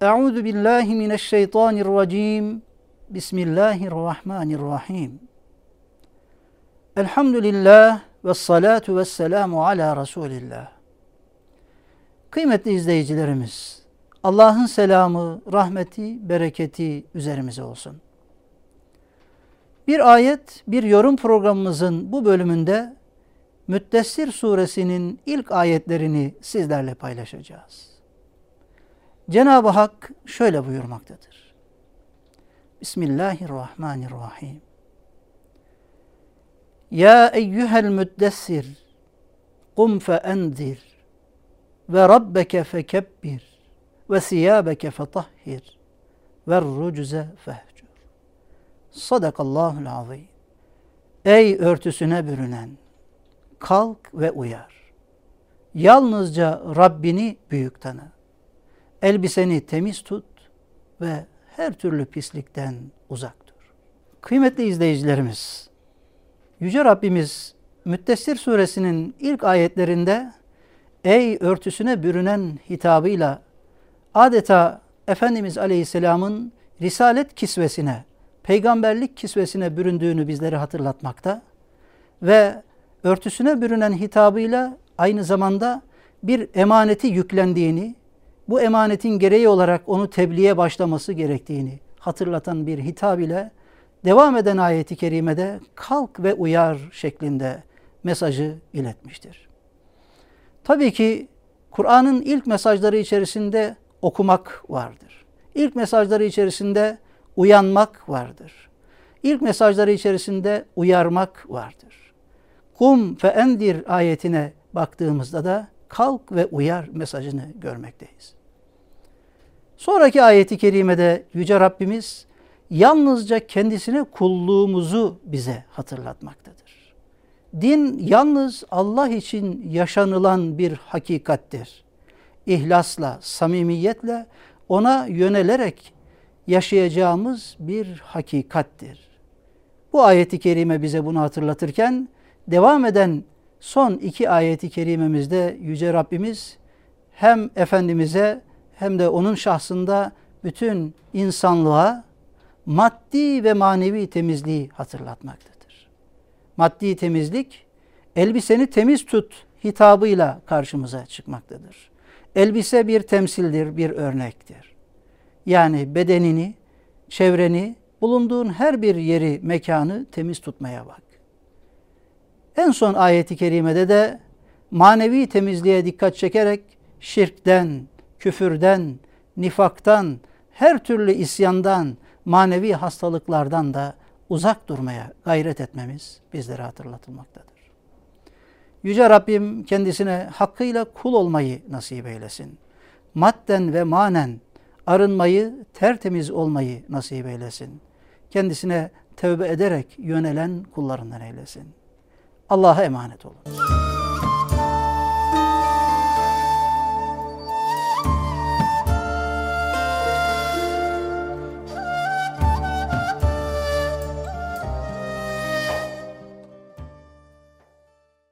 Euzu billahi mineşşeytanirracim. Bismillahirrahmanirrahim. Elhamdülillah ve salatu ve selamu ala Resulillah. Kıymetli izleyicilerimiz, Allah'ın selamı, rahmeti, bereketi üzerimize olsun. Bir ayet, bir yorum programımızın bu bölümünde Müddessir suresinin ilk ayetlerini sizlerle paylaşacağız. Cenab-ı Hak şöyle buyurmaktadır. Bismillahirrahmanirrahim. Ya eyyuhel müddessir kum fe enzir ve rabbeke fekebbir ve siyabeke fetahhir ve rucuze fehcur. Sadakallahul azim. Ey örtüsüne bürünen, kalk ve uyar. Yalnızca Rabbini büyük tanı. Elbiseni temiz tut ve her türlü pislikten uzak dur. Kıymetli izleyicilerimiz, Yüce Rabbimiz Müttessir suresinin ilk ayetlerinde ey örtüsüne bürünen hitabıyla adeta Efendimiz Aleyhisselam'ın risalet kisvesine, peygamberlik kisvesine büründüğünü bizlere hatırlatmakta ve örtüsüne bürünen hitabıyla aynı zamanda bir emaneti yüklendiğini, bu emanetin gereği olarak onu tebliğe başlaması gerektiğini hatırlatan bir hitap ile devam eden ayeti kerimede kalk ve uyar şeklinde mesajı iletmiştir. Tabii ki Kur'an'ın ilk mesajları içerisinde okumak vardır. İlk mesajları içerisinde uyanmak vardır. İlk mesajları içerisinde uyarmak vardır. Kum fe endir ayetine baktığımızda da kalk ve uyar mesajını görmekteyiz. Sonraki ayeti kerimede Yüce Rabbimiz yalnızca kendisine kulluğumuzu bize hatırlatmaktadır. Din yalnız Allah için yaşanılan bir hakikattir. İhlasla, samimiyetle ona yönelerek yaşayacağımız bir hakikattir. Bu ayeti kerime bize bunu hatırlatırken devam eden son iki ayeti kerimemizde Yüce Rabbimiz hem Efendimiz'e hem de onun şahsında bütün insanlığa maddi ve manevi temizliği hatırlatmaktadır. Maddi temizlik elbiseni temiz tut hitabıyla karşımıza çıkmaktadır. Elbise bir temsildir, bir örnektir. Yani bedenini, çevreni, bulunduğun her bir yeri, mekanı temiz tutmaya bak. En son ayeti kerimede de manevi temizliğe dikkat çekerek şirkten, küfürden, nifaktan, her türlü isyandan, manevi hastalıklardan da uzak durmaya gayret etmemiz bizlere hatırlatılmaktadır. Yüce Rabbim kendisine hakkıyla kul olmayı nasip eylesin. Madden ve manen arınmayı, tertemiz olmayı nasip eylesin. Kendisine tövbe ederek yönelen kullarından eylesin. Allah'a emanet olun.